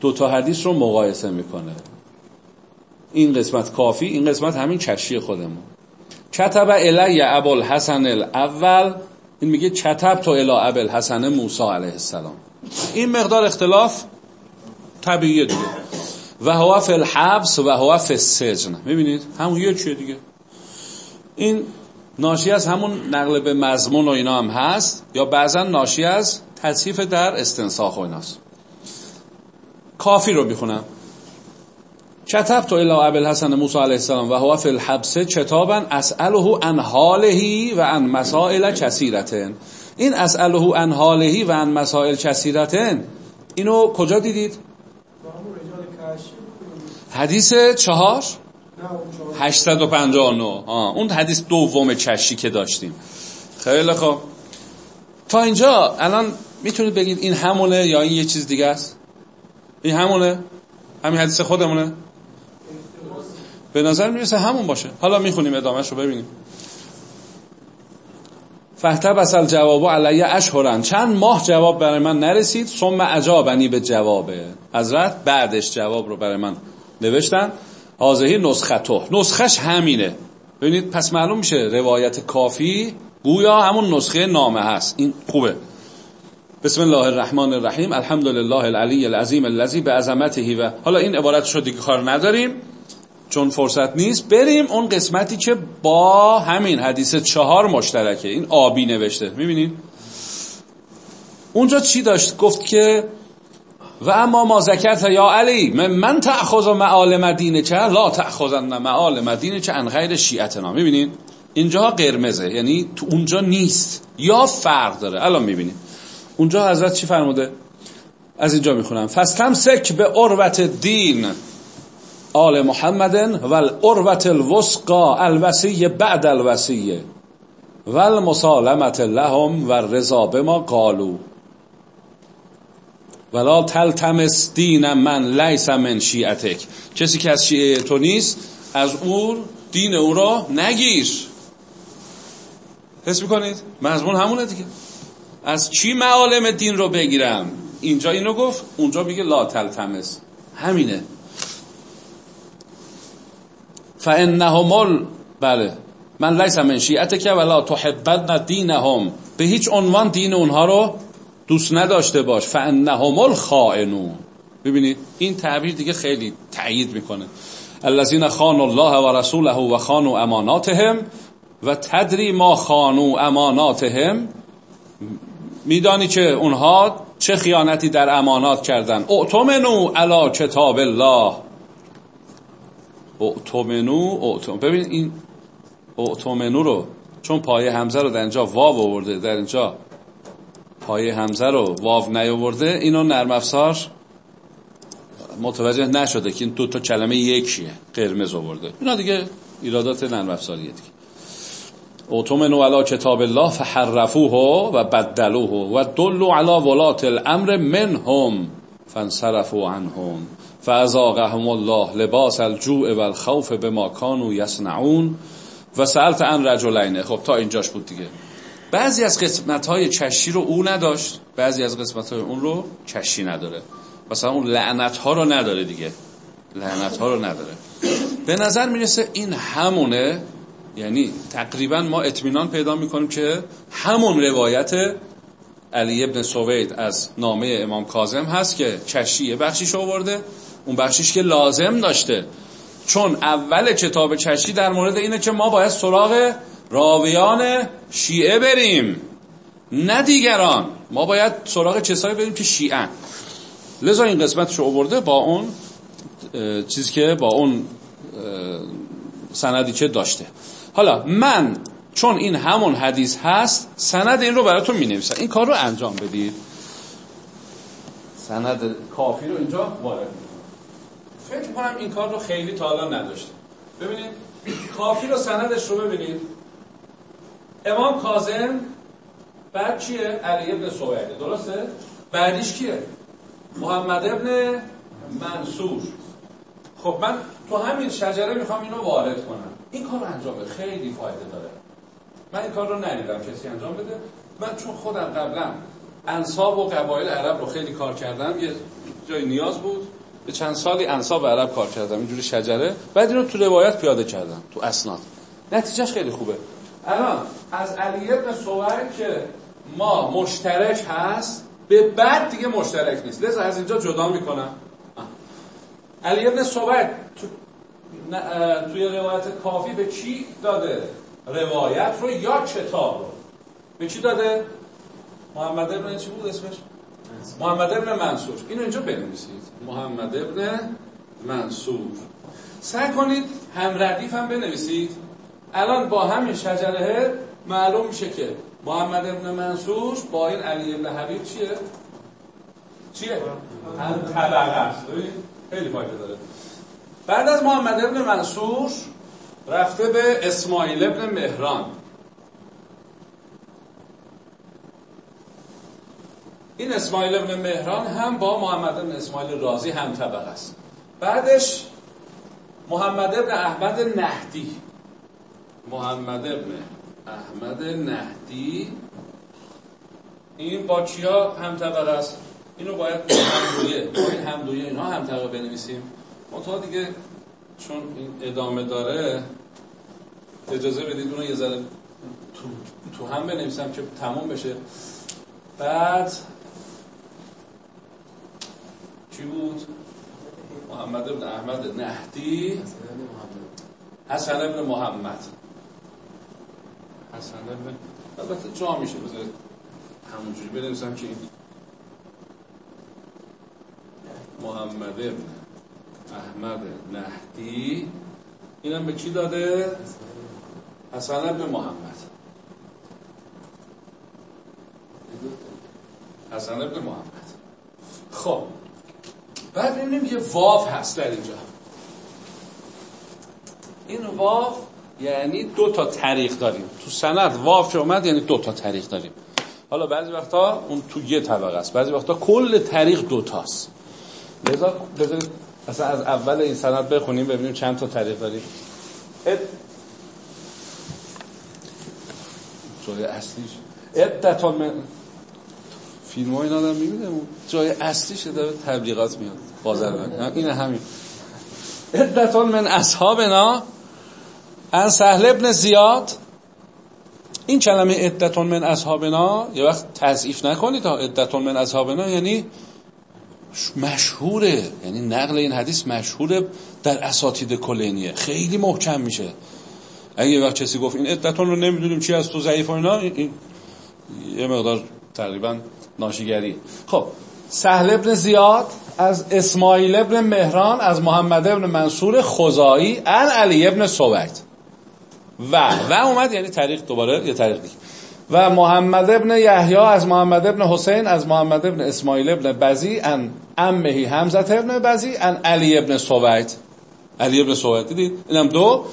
دو تا حدیث رو مقایسه می‌کنه. این قسمت کافی این قسمت همین چشی خودمون. کتب الی ابو الحسن الاول؟ این میگه کتب تو الی ابو الحسن موسی علیه السلام. این مقدار اختلاف طبیعیه دیگه. و هو فی الحبس و هو فی السجن. می‌بینید؟ همون یه چیه دیگه. این ناشی از همون نقل به مضمون و اینا هم هست یا بعضا ناشی از تصیف در استنساخ و ایناست. کافی رو می‌خونم. کتب تو الا ابل حسن موسی علیه السلام و هو فی الحبس کتابا اساله عن حاله و عن مسائل کثیرتن. این اساله عن حاله و عن مسائل کثیرتن. اینو کجا دیدید؟ حدیث چهار؟ 859 اون حدیث دوم چشی که داشتیم. خیلی خوب. تا اینجا الان می‌تونید بگید این همونه یا این یه چیز دیگه است؟ این همونه؟ همین حدیث خودمونه؟ به نظر می‌رسه همون باشه. حالا می‌خونیم ادامهش رو ببینیم. فهتب اصل جوابو علیه اشهرن چند ماه جواب برای من نرسید؟ ثم عجابنی به جوابه. حضرت بعدش جواب رو برای من نوشتن. حاضهی نسخته نسخش همینه. ببینید پس معلوم میشه روایت کافی گویا همون نسخه نامه هست. این خوبه. بسم الله الرحمن الرحیم. الحمد لله العلی العظیم الذی به عظمته و حالا این عبارت شو دیگه کار نداریم. چون فرصت نیست بریم اون قسمتی که با همین حدیث چهار مشترکه. این آبی نوشته. می‌بینید اونجا چی داشت؟ گفت که و اما ما ذکرت یا علی من, من تأخذ معال مدینه چه لا تأخذن معال مدینه چه ان غیر شیعتنا. می‌بینید اینجا قرمزه یعنی تو اونجا نیست. یا فرق داره. الان می‌بینید اونجا حضرت چی فرموده؟ از اینجا می‌خونم. فستم سک به عروت دین آل محمدن و العروت الوسقا الوسیه بعد الوسیه و المسالمت لهم و رضا به ما قالو ولا تلتمس دین من لیس من شیعتک. کسی که از شیعه تو نیست از اون دین او را نگیر. حس می‌کنید؟ مضمون همونه دیگه. از چی معالم دین رو بگیرم؟ اینجا اینو گفت اونجا میگه لا تلتمس. همینه. فانهم بله. من لیس من شیعتک ولا تحبن دینهم. به هیچ عنوان دین اونها رو دوست نداشته باش. فانهم الخائنون. ببینید این تعبیر دیگه خیلی تأیید می‌کنه. الذين خانوا الله و رسوله و اماناتهم و تدری ما خانوا اماناتهم میدانی که اونها چه خیانتی در امانات کردن. اعتمنو علی کتاب الله. اعتمنو اعتم ببین این اعتمنو رو چون پای همزه رو در اینجا واو آورده در اینجا پای همزه رو واو نیاورده اینو نرم افزار متوجه نشده که این دو تا کلمه یکیه قرمز آورده. اینا دیگه ایرادات نرم افزاریه دیگه. اوتومنو علا کتاب الله فحرفوه و بدلوه و دلو علا ولات الامر منهم فانصرفوا عنهم. فازاقهم الله لباس الجوع و الخوف به ما کانوا یصنعون و سألت عن رجلین خب تا اینجاش بود دیگه. بعضی از قسمت های چشی رو او نداشت. بعضی از قسمت های اون رو چشی نداره. مثلا اون لعنت ها رو نداره دیگه. لعنت ها رو نداره. به نظر می‌رسه این همونه. یعنی تقریبا ما اطمینان پیدا می‌کنیم که همون روایت علی ابن سوید از نامه امام کاظم هست که چشی بخشیش آورده. اون بخشیش که لازم داشته. چون اول کتاب چشی در مورد اینه که ما باید سراغ راویان شیعه بریم. نه دیگران. ما باید سراغ کسایی بریم که شیعه. لذا این قسمتشو آورده با اون چیزی که با اون سندی که داشته. حالا من چون این همون حدیث هست سند این رو براتون می نویسم این کار رو انجام بدید. سند کافی رو اینجا وارد فکر کنم این کار رو خیلی تا الان نداشته ببینید کافی رو سندش رو ببینید. امام کاظم بعد چیه؟ علی ابن سویده درسته؟ بعدیش کیه؟ محمد ابن منصور. خب من تو همین شجره می‌خوام اینو وارد کنم. این کار انجام بده. خیلی فایده داره. من این کار رو ندیدم کسی انجام بده. من چون خودم قبلا انصاب و قبایل عرب رو خیلی کار کردم یه جای نیاز بود. به چند سالی انصاب عرب کار کردم اینجوری شجره. بعد اینو تو روایت پیاده کردم تو اسناد. نتیجهش خیلی خوبه. الان از علی ابن که ما مشترک هست به بعد دیگه مشترک نیست. لذا از اینجا جدا می‌کنم. علی ابن صبح تو... توی روایت کافی به چی داده روایت رو یا کتاب رو؟ به چی داده؟ محمد ابن چی بود اسمش؟ محمد ابن منصور. اینو اینجا بنویسید. محمد ابن منصور. سعی کنید هم ردیف هم بنویسید. الان با همین شجره معلوم میشه که محمد ابن منصور با این علی ابن حبیب چیه؟ چیه؟ هم طبقه خیلی فایده داره. بعد از محمد ابن منصور رفته به اسماعیل ابن مهران. این اسماعیل ابن مهران هم با محمد ابن اسماعیل رازی هم طبقه است. بعدش محمد ابن احمد نهدی. محمد ابن احمد نهدی. این با چیا هم طبقه است؟ اینو باید همدویه با این همدویه اینها هم طبقه بنویسیم. منتها دیگه چون این ادامه داره اجازه بدید اونو یه ذره تو, تو هم بنویسم که تموم بشه. بعد چی بود؟ محمد ابن احمد نهدی؟ حسن ابن محمد. حسن ابن البته جا میشه بذارید همونجوری بنویسم که محمد ابن احمد نهدی. اینم به کی داده؟ حسن ابن محمد. حسن ابن محمد. خب. بعد ببینیم یه واف هست در اینجا. این واف یعنی دو تا طریق داریم. تو سند واف که اومد یعنی دو تا طریق داریم. حالا بعضی وقتا اون تو یه طبقه است. بعضی وقتا کل طریق دو تاست. لذا بذارید اصلا از اول این سند بخونیم ببینیم چند تا طریق داریم. جای اصلیش. عدتا من فیلم های این آدم می‌بینه جای اصلیش داره تبلیغات میاد. بازر این همین. عدتون من اصحابنا ان سهل ابن زیاد. این کلمه عدتون من اصحابنا یه وقت تضعیف نکنید. تا عدتون من اصحابنا یعنی مشهوره. یعنی نقل این حدیث مشهوره در اساتید کلینیه. خیلی محکم میشه. اگه یه وقت کسی گفت این عدتون رو نمی‌دونیم چی از تو ضعیف و اینا این یه مقدار تقریبا ناشیگری. خب سهل ابن زیاد از اسماعیل ابن مهران از محمد ابن منصور خزایی ان علی ابن صوبت و و اومد یعنی طریق دوباره یه طریق دیگه. و محمد ابن یحیی از محمد ابن حسین از محمد ابن اسماعیل ابن بزی ان امهی حمزت ابن بزی ان علی ابن صوبت علی ابن صوبت دیدید؟ اینم دو.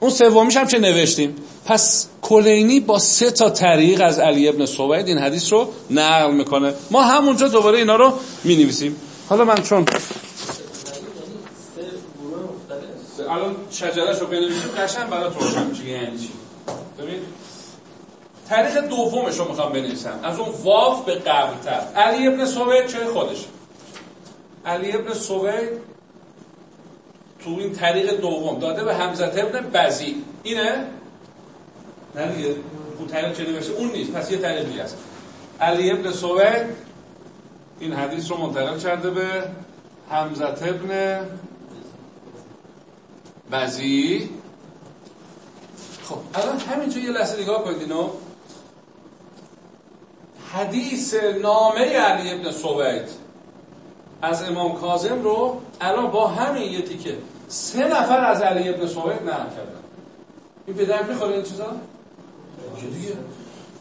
اون سومیش هم چه نوشتیم؟ پس کلینی با سه تا طریق از علی ابن سوید این حدیث رو نقل می‌کنه. ما همونجا دوباره اینا رو می نویسیم حالا من چون الان شجرش رو بنویسیم قشن برای روشن میشه. یعنی چی؟ دومش رو می‌خوام بنویسم. از اون واف به قبل تر علی ابن سوید چه خودش علی ابن سوید تو این طریق دوم داده به حمزت ابن بزی. اینه؟ نه دیگه اون طریق چه نوشته اون نیست پس یه طریق دیگه است. علی ابن سوید این حدیث رو منتقل کرده به حمزت ابن بزی خب الان همینجا یه لحظه نگاه کنید اینو. حدیث نامه علی ابن سوید از امام کاظم رو الان با همین یه تیکه. سه نفر از علی ابن سوید نقل کردن. این درد می‌خوره این چیزا؟ دیگه.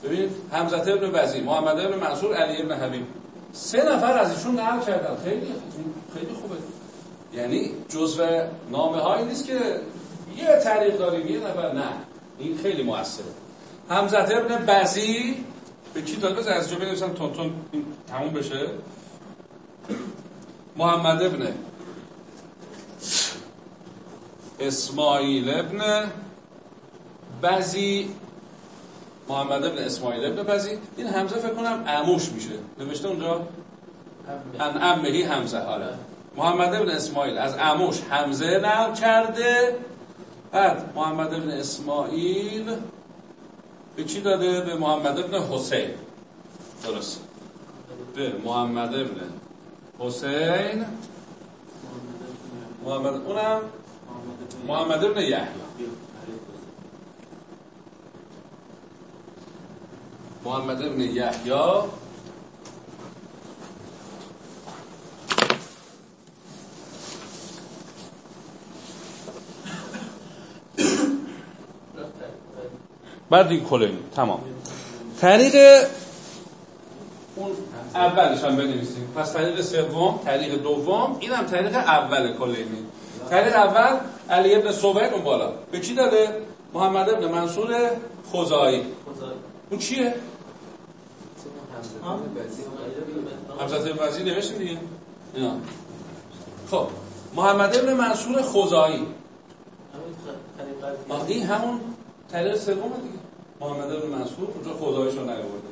ببین حمزت ابن بزی محمد ابن منصور علی ابن حبیب. سه نفر از ایشون نقل کردن. خیلی خیلی خوبه. یعنی جزء نامه هایی نیست که یه طریق داریم یه نفر نه. این خیلی موثره. حمزت ابن بزی به کی داد؟ بذار از جا بنویسم تون تون تموم بشه. محمد ابن اسماعیل ابن بزی محمد ابن اسماعیل ابن بزی این همزه فکر کنم اموش میشه. نوشته اونجا؟ ان امهی همزه حالا محمد ابن اسماعیل. از اموش همزه نقل کرده. بعد محمد ابن اسماعیل به چی داده؟ به محمد ابن حسین. درست. به محمد ابن حسین. محمد اونم محمد ابن یحیی. محمد ابن یحیی. بعد دیگه کلینی تمام. طریق اون اولش هم بنویسیم. پس طریق سوم طریق دوم این هم طریق اول کلینی طریق اول علی ابن صوبید اون بالا. به کی داده؟ محمد ابن منصور خزایی اون چیه؟ ابن وزیر نوشتیم دیگه. اینا خب محمد ابن منصور خزایی این همون طریق سوم دیگه. محمد ابن منصور اونجا خدایش رو نیاورده.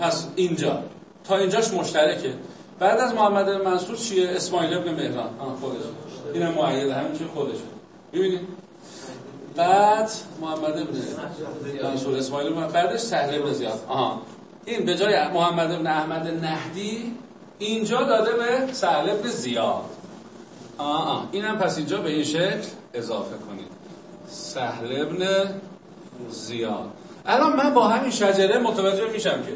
پس اینجا. تا اینجاش مشترکه. بعد از محمد ابن منصور چیه؟ اسماعیل ابن مهران. خودش. این معید همین چیه خودشه. ببینید بعد محمد ابن منصور اسماعیل ابن بعدش سهل ابن زیاد. آها. این به جای محمد ابن احمد نهدی اینجا داده به سهل ابن زیاد. آه آه. اینم پس اینجا به این شکل اضافه کنید. سهل ابن زیاد. الان من با همین شجره متوجه میشم که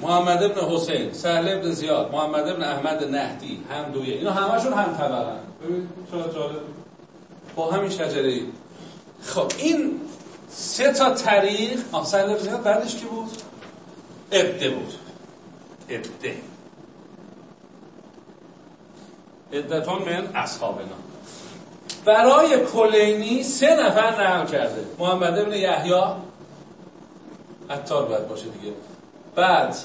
محمد ابن حسین سهل ابن زیاد محمد ابن احمد نهدی هم دویه اینا همشون هم طبقن. ببین با همین شجره خب این سه تا سهل ابن زیاد بعدش کی بود؟ ابده بود. ابده ادتون من اصحابنا برای کلینی سه نفر نقل کرده. محمد ابن یحیی. عطار باید باشه دیگه. بعد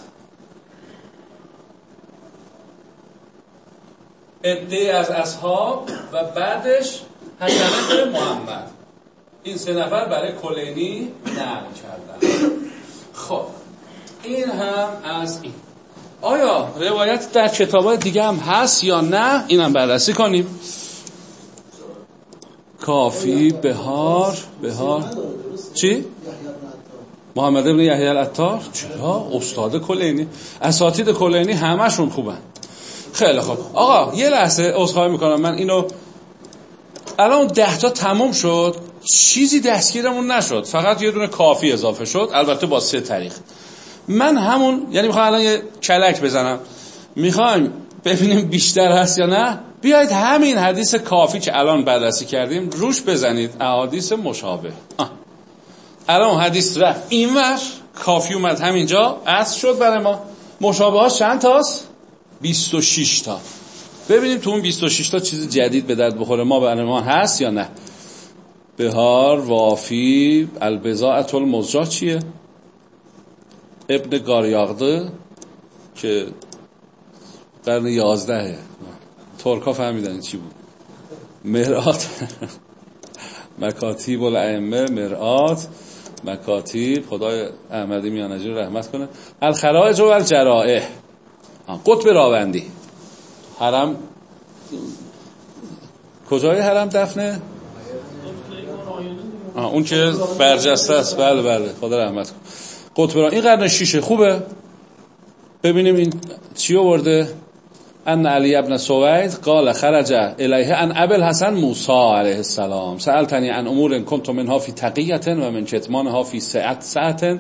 عده از اصحاب و بعدش حسن ابن محمد. این سه نفر برای کلینی نقل کردن. خب. این هم از این. آیا روایت در کتاب دیگه هم هست یا نه؟ اینم بررسی کنیم. کافی بهار بهار. چی؟ محمد ابن یحیی العطار چرا؟ استاد کلینی. اساتید کلینی همشون خوبن. خیلی خوب. آقا یه لحظه عذرخواهی می‌کنم. من اینو الان ده تا تموم شد. چیزی دستگیرمون نشد. فقط یه دونه کافی اضافه شد. البته با سه تاریخ. من همون یعنی می‌خوام الان یه کلک بزنم. می‌خوایم ببینیم بیشتر هست یا نه. بیایید همین حدیث کافی که الان بررسی کردیم روش بزنید. احادیث مشابه. آه. الان حدیث رفت. اینور کافی اومد همینجا. اصل شد برای ما. مشابه ها چند تاست؟ 26 تا. ببینیم تو اون 26 تا چیز جدید به درد بخوره. ما برای ما هست یا نه. بهار وافی البزاعت المزجا چیه؟ ابن گاریاغده که قرن یازدهه ترکا فهمیدن چی بود. مرآت مکاتیب الائمه مرآت مکاتیب خدای احمدی میانجی رحمت کنه. الخرائج و الجرائح. قطب راوندی. حرم کجای حرم دفنه؟ اون که برجسته است. بله بله. خدا رحمت کن قطب این قرن شیشه خوبه. ببینیم این چی آورده. ان علی ابن سوید قال خرج الیه ان ابل حسن موسی علیه السلام. سألتنی ان امور كنت منها فی تقیت و من کتمانها فی سعت ساعت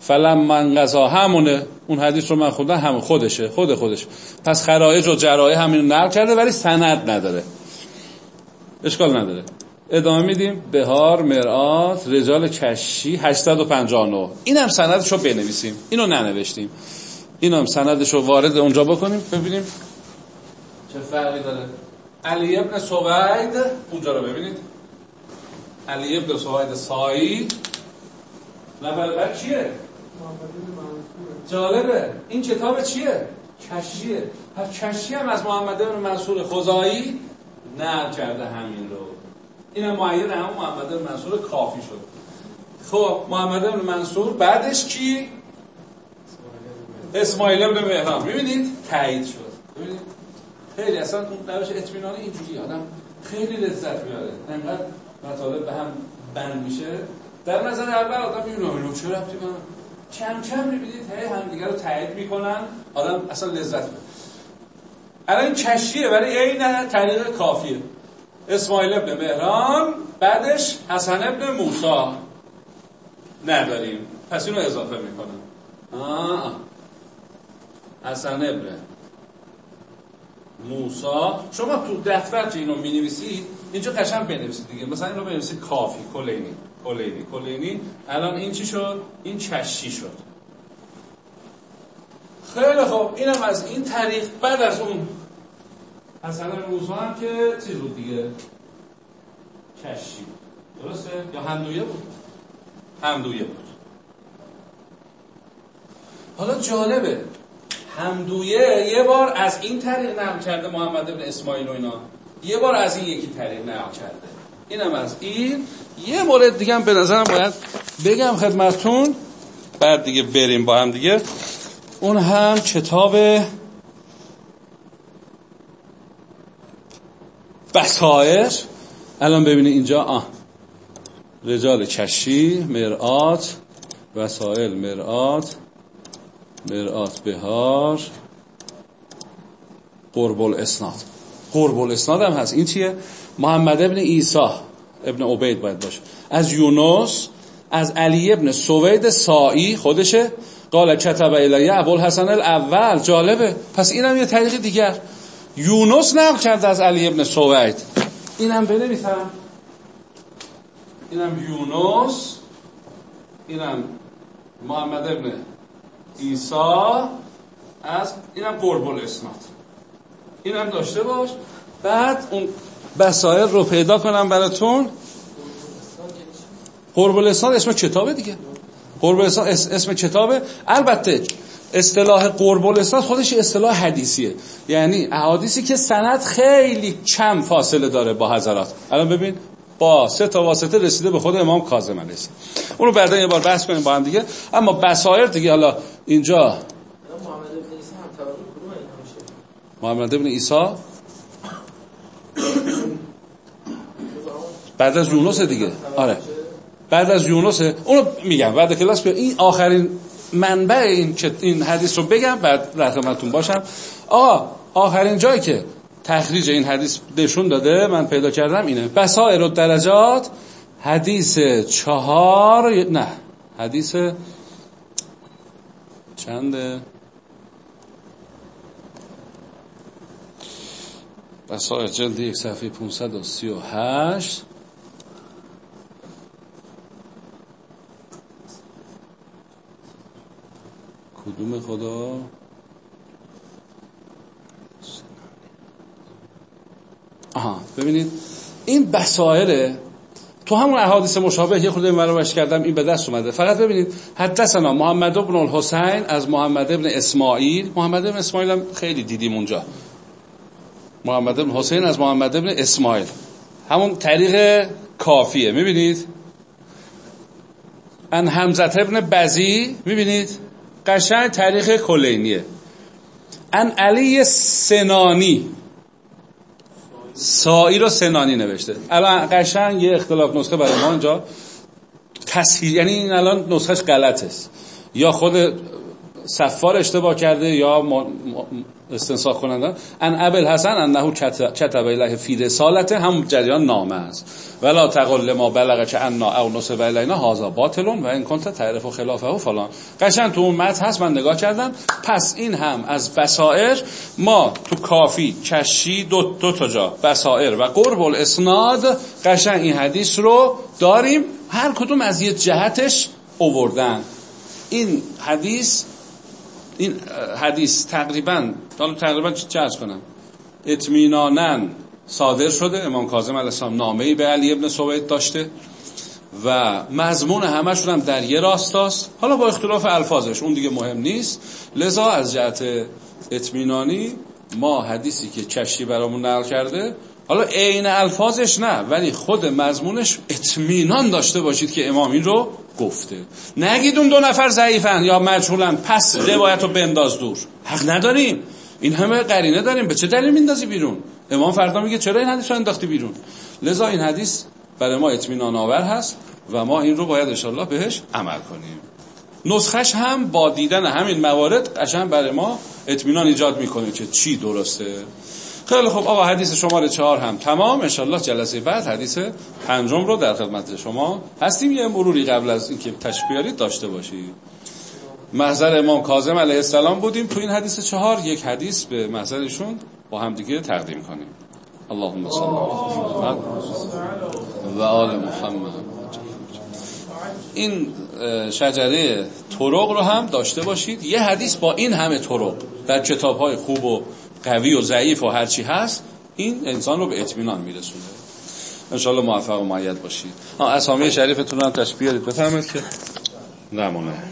فلم من قضا همونه. اون حدیث رو من خوندم هم خودشه خود خودش. پس خرایج و جرایه همین نقل کرده ولی سند نداره. اشکال نداره. ادامه میدیم. بهار مرآت رجال کشی 859 این هم سندش رو بنویسیم. اینو ننوشتیم. این هم سندش رو وارد اونجا بکنیم. ببینیم. چه فرقی داره؟ علی ابن سوید. اونجا رو ببینید. علی ابن سوید سایی نفر بعد چیه؟ جالبه. این کتاب چیه؟ کشیه. پس کشی هم از محمد ابن منصور خزایی نقل کرده همین رو. این هم معید هم محمد ابن منصور کافی شد. خب محمد ابن منصور بعدش کی؟ اسماعیل ابن مهران. می‌بینید؟ تایید شد. ببینید خیلی اصلا اون روش اطمینان اینجوری آدم خیلی لذت میاره انقدر مطالب به هم بند میشه. در نظر اول آدم میونه اینو چه ربطی کنم کم کم می‌بینید هی همدیگه رو تایید می‌کنن. آدم اصلا لذت می‌بره. الان کشیه برای این طریق کافیه. اسماعیل ابن مهران بعدش حسن ابن موسا نداریم. پس اینو اضافه می‌کنم. آه. حسن ابن موسا شما تو دفترت اینو می نویسید اینجا قشنگ بنویسید دیگه. مثلا اینو بنویسید کافی کلینی کلینی کلینی. الان این چی شد؟ این چشی شد. خیلی خوب. اینم از این طریق بعد از اون حسن موسا هم که چیز بود دیگه؟ کشی درسته؟ یا همدویه بود؟ همدویه بود. حالا جالبه. همدویه یه بار از این طریق نقل کرده محمد ابن اسماعیل و اینا. یه بار از این یکی طریق نقل کرده. اینم از این. یه مورد دیگه هم به نظرم باید بگم خدمتون بعد دیگه بریم با هم دیگه. اون هم کتاب بسایر الان ببینید اینجا آه. رجال کشی مرآت وسائل مرآت مرآت بهار قرب الاسناد قرب الاسناد هم هست. این چیه؟ محمد ابن عیسی ابن عبید باید باشه. از یونس از علی ابن سوید سائی خودشه. قال کتب الیه ابوالحسن الاول. جالبه. پس اینم یه طریق دیگر. یونس نقل کرده از علی ابن سوید. اینم بنویسم. اینم یونس. اینم محمد ابن ایسا از اینم قرب الاسناد اینم داشته باش. بعد اون بسائر رو پیدا کنم براتون. قرب الاسناد اسم کتابه دیگه. قرب الاسناد اسم کتابه. البته اصطلاح قرب الاسناد خودش اصطلاح حدیثیه. یعنی احادیثی که سند خیلی کم فاصله داره با حضرات. الان ببین با سه تا واسطه رسیده به خود امام کاظم علیه اونو بعدا یه بار بحث کنیم با هم دیگه. اما بسایر دیگه حالا اینجا. محمد ابن عیسی. بعد از یونس دیگه. آره. بعد از یونس. اونو میگم. بعد کلاس بیا. این آخرین منبع این این حدیث رو بگم بعد در خدمتتون باشم. آقا آخرین جایی که تخریج این حدیث نشون داده من پیدا کردم اینه. بسائر و درجات حدیث چهار نه حدیث چنده؟ بسائر جلد یک صفحه 538 کدوم خدا؟ آها ببینید این بسائله تو همون احادیث مشابه یه خورده مروش کردم این به دست اومده. فقط ببینید حدثنا محمد ابن الحسین از محمد ابن اسماعیل. محمد ابن اسماعیل هم خیلی دیدیم اونجا. محمد ابن حسین از محمد ابن اسماعیل. همون طریق کافیه می‌بینید؟ ان حمزت ابن بزی می‌بینید؟ قشنگ طریق کلینیه. ان علی سنانی. سایی رو سنانی نوشته. الان قشنگ یه اختلاف نسخه برای ما اینجا. تصحیح یعنی این الان نسخهش غلط است یا خود سفار اشتباه کرده یا استنساخ کننده؟ ان ابل حسن انه کتب الیه فی رسالته هم جریان نامه است. ولا تقل ما بلغ که انا او نصب الینا هازا باطلون و این کنت تعرف و خلافه و فلان. قشن تو اون متن هست من نگاه کردم. پس این هم از بسائر ما تو کافی کشی دو, دو تا جا بسائر و قرب الاسناد قشن این حدیث رو داریم. هر کدوم از یه جهتش اووردن. این حدیث این حدیث تقریبا حالا تقریبا چه ارز کنم؟ اطمینانن صادر شده. امام کاظم علیه السلام نامه‌ای به علی ابن سوید داشته و مضمون همشون هم در یه راستاست. حالا با اختلاف الفاظش اون دیگه مهم نیست. لذا از جهت اطمینانی ما حدیثی که کشی برامون نقل کرده حالا عین الفاظش نه ولی خود مضمونش اطمینان داشته باشید که امام این رو گفته. نگید اون دو نفر ضعیفن یا مجهولن پس روایت رو بنداز دور. حق نداریم. این همه قرینه داریم. به چه دلیل میندازی بیرون؟ امام فردا میگه چرا این حدیث رو انداختی بیرون؟ لذا این حدیث برای ما اطمینان آور هست و ما این رو باید انشالله بهش عمل کنیم. نسخش هم با دیدن همین موارد قشنگ برای ما اطمینان ایجاد می‌کنه که چی درسته. خیلی خب آقا حدیث شماره چهار هم تمام. انشالله جلسه بعد حدیث پنجم رو در خدمت شما هستیم. یه مروری قبل از اینکه تشبیهارید داشته باشید. محضر امام کاظم علیه السلام بودیم تو این حدیث چهار. یک حدیث به محضرشون با هم دیگه تقدیم کنیم. اللهم صل و آل محمد. این شجره طرق رو هم داشته باشید. یه حدیث با این همه طرق در کتاب های خوب و قوی و ضعیف و هرچی هست این انسان رو به اطمینان میرسونه. انشالله موفق و معید باشید. اسامی شریفتون رو هم تشبیه بفهمید که. نمونه